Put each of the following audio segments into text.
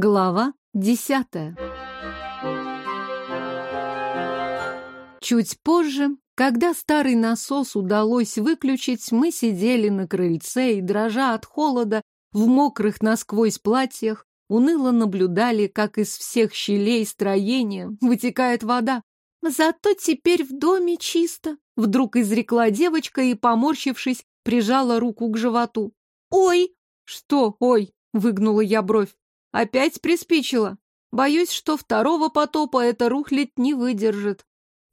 Глава десятая Чуть позже, когда старый насос удалось выключить, мы сидели на крыльце и, дрожа от холода, в мокрых насквозь платьях, уныло наблюдали, как из всех щелей строения вытекает вода. «Зато теперь в доме чисто», — вдруг изрекла девочка и, поморщившись, прижала руку к животу. «Ой!» «Что «ой»?» — выгнула я бровь. «Опять приспичило. Боюсь, что второго потопа эта рухлядь не выдержит».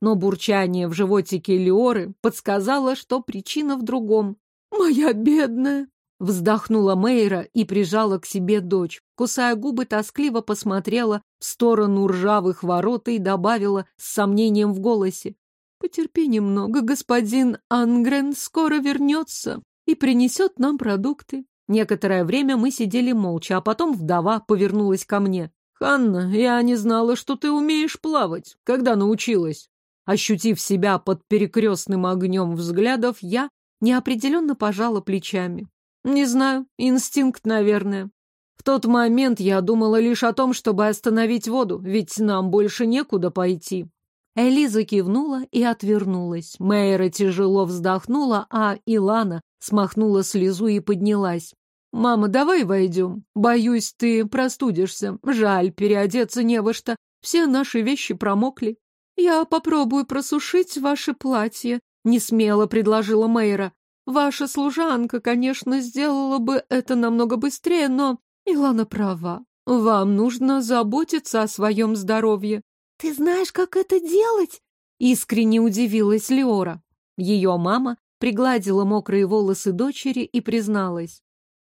Но бурчание в животике Леоры подсказало, что причина в другом. «Моя бедная!» Вздохнула Мейра и прижала к себе дочь. Кусая губы, тоскливо посмотрела в сторону ржавых ворот и добавила с сомнением в голосе. «Потерпи немного, господин Ангрен скоро вернется и принесет нам продукты». Некоторое время мы сидели молча, а потом вдова повернулась ко мне. «Ханна, я не знала, что ты умеешь плавать. Когда научилась?» Ощутив себя под перекрестным огнем взглядов, я неопределенно пожала плечами. Не знаю, инстинкт, наверное. В тот момент я думала лишь о том, чтобы остановить воду, ведь нам больше некуда пойти. Элиза кивнула и отвернулась. Мэйра тяжело вздохнула, а Илана смахнула слезу и поднялась. «Мама, давай войдем. Боюсь, ты простудишься. Жаль, переодеться не во что. Все наши вещи промокли». «Я попробую просушить ваше платье», — несмело предложила Мэйра. Ваша служанка, конечно, сделала бы это намного быстрее, но Илана права. Вам нужно заботиться о своем здоровье. Ты знаешь, как это делать? Искренне удивилась Леора. Ее мама пригладила мокрые волосы дочери и призналась.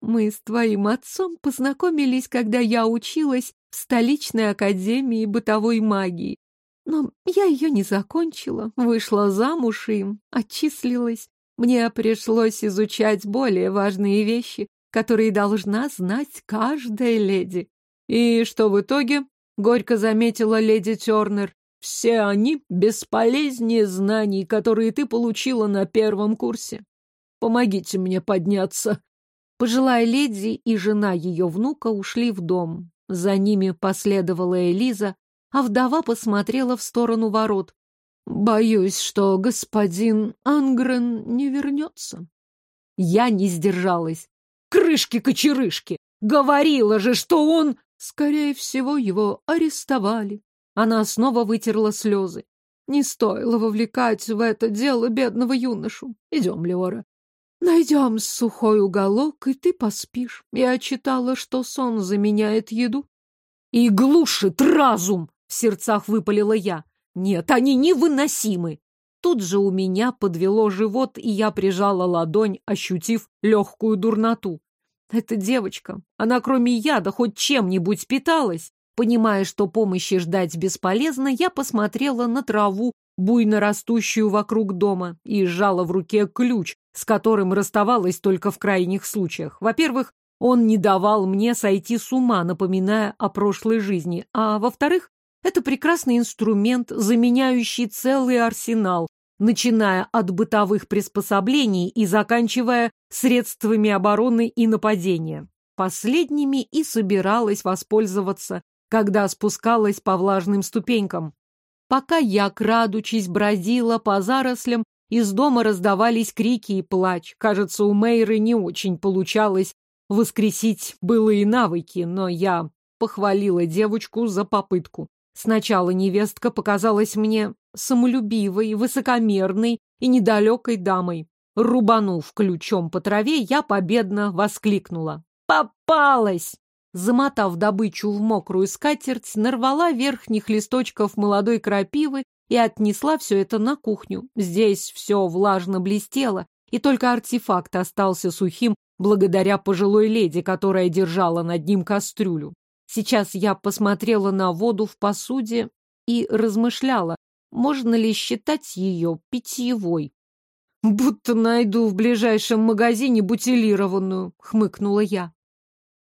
Мы с твоим отцом познакомились, когда я училась в столичной академии бытовой магии. Но я ее не закончила, вышла замуж и отчислилась. Мне пришлось изучать более важные вещи, которые должна знать каждая леди. И что в итоге? Горько заметила леди Тернер. Все они бесполезнее знаний, которые ты получила на первом курсе. Помогите мне подняться. Пожилая леди и жена ее внука ушли в дом. За ними последовала Элиза, а вдова посмотрела в сторону ворот. Боюсь, что господин Ангрен не вернется. Я не сдержалась. Крышки-кочерышки! Говорила же, что он... Скорее всего, его арестовали. Она снова вытерла слезы. Не стоило вовлекать в это дело бедного юношу. Идем, Леора. Найдем сухой уголок, и ты поспишь. Я читала, что сон заменяет еду. И глушит разум, в сердцах выпалила я. Нет, они невыносимы. Тут же у меня подвело живот, и я прижала ладонь, ощутив легкую дурноту. Эта девочка, она кроме яда хоть чем-нибудь питалась. Понимая, что помощи ждать бесполезно, я посмотрела на траву, буйно растущую вокруг дома, и сжала в руке ключ, с которым расставалась только в крайних случаях. Во-первых, он не давал мне сойти с ума, напоминая о прошлой жизни, а во-вторых, это прекрасный инструмент, заменяющий целый арсенал, начиная от бытовых приспособлений и заканчивая средствами обороны и нападения. Последними и собиралась воспользоваться, когда спускалась по влажным ступенькам. Пока я, крадучись, бродила по зарослям, из дома раздавались крики и плач. Кажется, у Мейры не очень получалось воскресить былые навыки, но я похвалила девочку за попытку. Сначала невестка показалась мне самолюбивой, высокомерной и недалекой дамой. Рубанув ключом по траве, я победно воскликнула. «Попалась!» Замотав добычу в мокрую скатерть, нарвала верхних листочков молодой крапивы и отнесла все это на кухню. Здесь все влажно блестело, и только артефакт остался сухим благодаря пожилой леди, которая держала над ним кастрюлю. Сейчас я посмотрела на воду в посуде и размышляла, можно ли считать ее питьевой. «Будто найду в ближайшем магазине бутилированную», — хмыкнула я.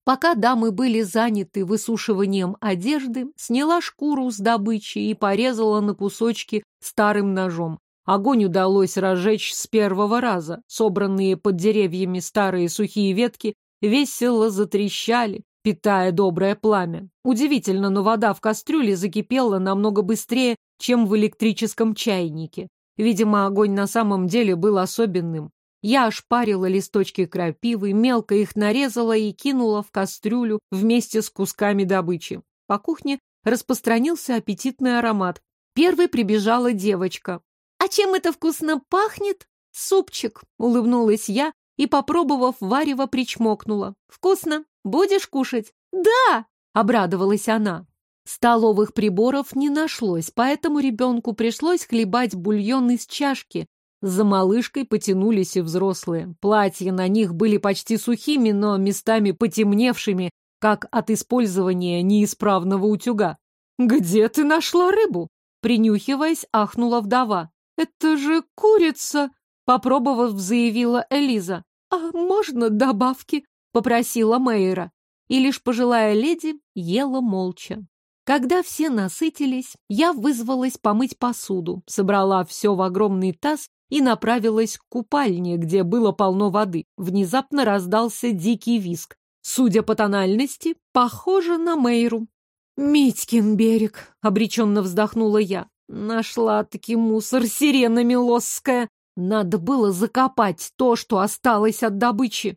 Пока дамы были заняты высушиванием одежды, сняла шкуру с добычи и порезала на кусочки старым ножом. Огонь удалось разжечь с первого раза. Собранные под деревьями старые сухие ветки весело затрещали, питая доброе пламя. Удивительно, но вода в кастрюле закипела намного быстрее, чем в электрическом чайнике. Видимо, огонь на самом деле был особенным. Я ошпарила листочки крапивы, мелко их нарезала и кинула в кастрюлю вместе с кусками добычи. По кухне распространился аппетитный аромат. Первой прибежала девочка. «А чем это вкусно пахнет?» «Супчик», — улыбнулась я и, попробовав варево, причмокнула. «Вкусно. Будешь кушать?» «Да!» — обрадовалась она. Столовых приборов не нашлось, поэтому ребенку пришлось хлебать бульон из чашки. За малышкой потянулись и взрослые. Платья на них были почти сухими, но местами потемневшими, как от использования неисправного утюга. «Где ты нашла рыбу?» Принюхиваясь, ахнула вдова. «Это же курица!» Попробовав, заявила Элиза. «А можно добавки?» Попросила Мейра. И лишь пожилая леди ела молча. Когда все насытились, я вызвалась помыть посуду, собрала все в огромный таз и направилась к купальне, где было полно воды. Внезапно раздался дикий виск. Судя по тональности, похоже на Мейру. «Митькин берег», — обреченно вздохнула я. Нашла-таки мусор, сирена милосская. Надо было закопать то, что осталось от добычи.